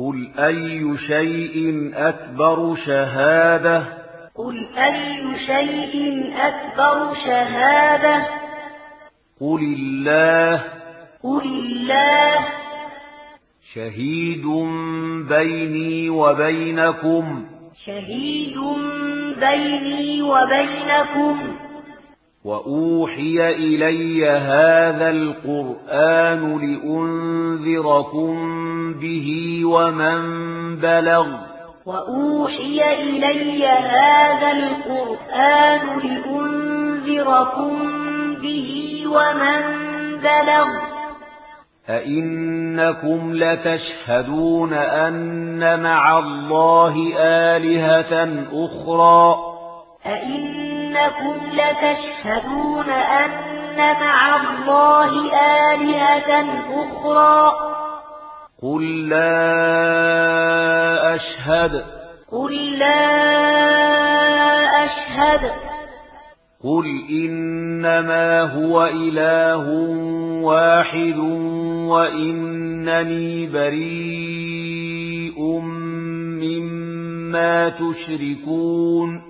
قل أي شيء أكبر شهادة قل أي شيء أكبر شهادة قل الله قل الله شهيد بيني وبينكم شهيد بيني وبينكم وأوحي إلي هذا القرآن لأنذركم به ومن بلغ وأوحي إلي هذا القرآن لأنذركم به ومن بلغ أَإِنَّكُمْ لتشهدون أن مع الله آلهة أخرى أئنكم إنكم لتشهدون أن مع الله آلهة أخرى. قل لا أشهد. قل لا أشهد. قل إنما هو إله واحد وإنني بريء مما تشركون.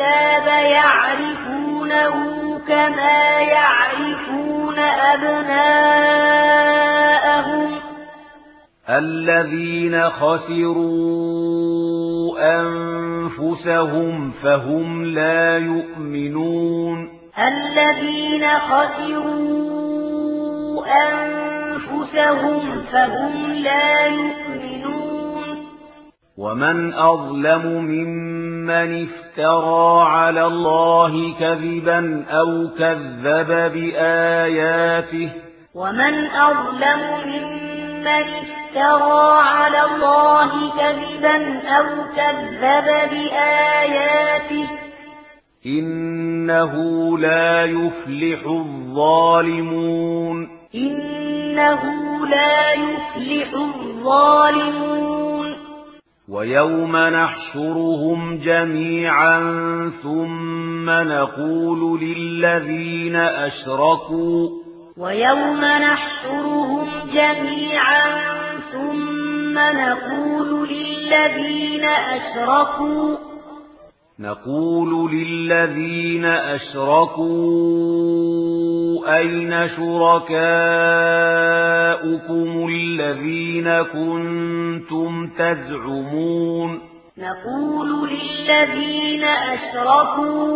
الكتاب يعرفونه كما يعرفون أبناءهم. الذين خسروا أنفسهم فهم لا يؤمنون. الذين خسروا أنفسهم فهم لا يؤمنون. ومن أظلم ممن مَنِ افْتَرَى عَلَى اللَّهِ كَذِبًا أَوْ كَذَّبَ بِآيَاتِهِ وَمَنْ أَظْلَمُ مِمَّنِ افْتَرَى عَلَى اللَّهِ كَذِبًا أَوْ كَذَّبَ بِآيَاتِهِ إِنَّهُ لَا يُفْلِحُ الظَّالِمُونَ إِنَّهُ لَا يُفْلِحُ الظَّالِمُونَ وَيَوْمَ نَحْشُرُهُمْ جَمِيعًا ثُمَّ نَقُولُ لِلَّذِينَ أَشْرَكُوا وَيَوْمَ نَحْشُرُهُمْ جَمِيعًا ثُمَّ نَقُولُ لِلَّذِينَ أَشْرَكُوا نَقُولُ لِلَّذِينَ أَشْرَكُوا أين شركاؤكم الذين كنتم تزعمون نقول للذين أشركوا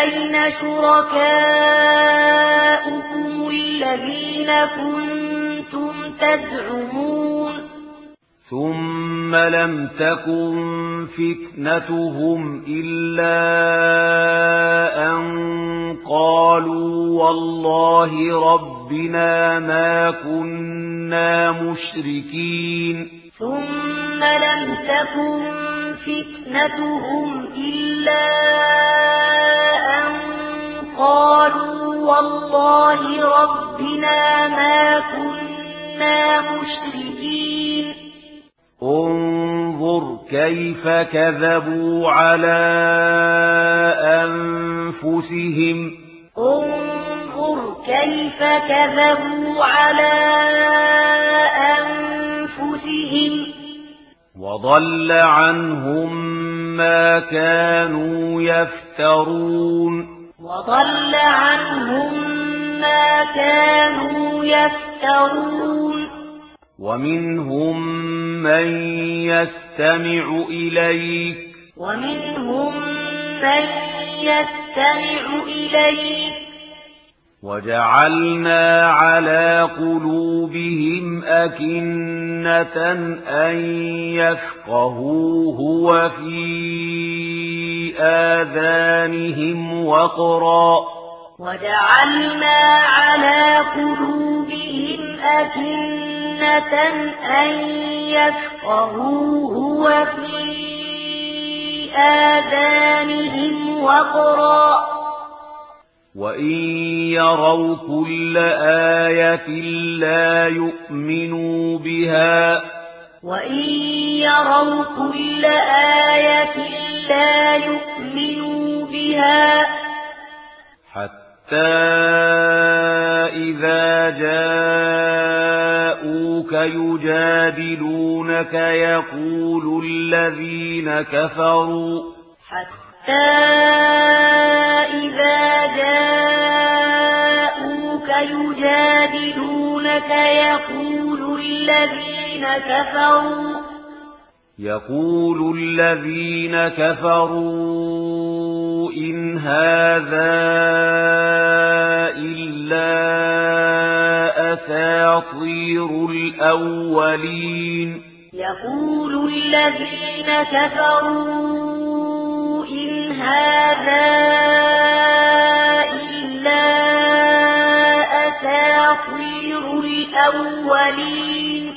أين شركاؤكم الذين كنتم تزعمون ثُمَّ لَمْ تَكُنْ فِتْنَتُهُمْ إِلَّا أَن قَالُوا وَاللَّهِ رَبِّنَا مَا كُنَّا مُشْرِكِينَ ثُمَّ لَمْ تَكُنْ فِتْنَتُهُمْ إِلَّا أَن قَالُوا وَاللَّهِ رَبِّنَا مَا كُنَّا مُشْرِكِينَ كيف كذبوا على أنفسهم؟ انظر كيف كذبوا على أنفسهم. وضل عنهم ما كانوا يفترون. وضل عنهم ما كانوا يفترون. ومنهم من يستمع إليك ومنهم من يستمع إليك وجعلنا على قلوبهم أكنة أن يفقهوه وفي آذانهم وقرا وجعلنا على قلوبهم أكنة سنة أن يفقهوه في آذانهم وقرا وَإِن يَرَوْا كُلَّ آيَةٍ لَّا يُؤْمِنُوا بِهَا وَإِن يَرَوْا كُلَّ آيَةٍ لَّا يُؤْمِنُوا بِهَا حَتَّى إِذَا جَاءَ ويجادلونك يقول الذين كفروا حتى إذا جاءوك يجادلونك يقول الذين كفروا يقول الذين كفروا إن هذا إلا يقول الذين كفروا إن هذا إلا أساطير الأولين.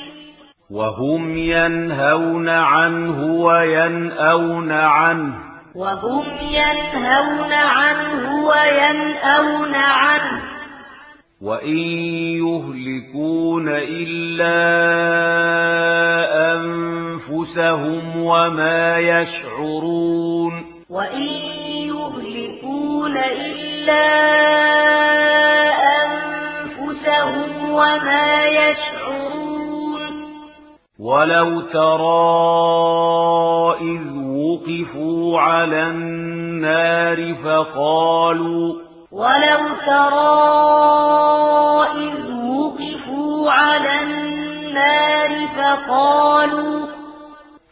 وهم ينهون عنه وينأون عنه. وهم ينهون عنه وينأون عنه. وإن يهلكون إلا أنفسهم وما يشعرون وإن يهلكون إلا أنفسهم وما يشعرون ولو ترى إذ وقفوا على النار فقالوا ولو ترى إذ وقفوا على النار النار فقالوا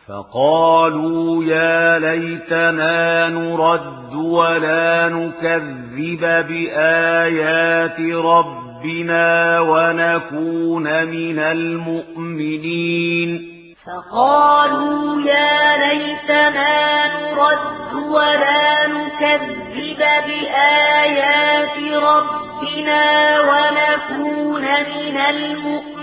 فقالوا يا ليتنا نرد ولا نكذب بآيات ربنا ونكون من المؤمنين. فقالوا يا ليتنا نرد ولا نكذب بآيات ربنا ونكون من المؤمنين.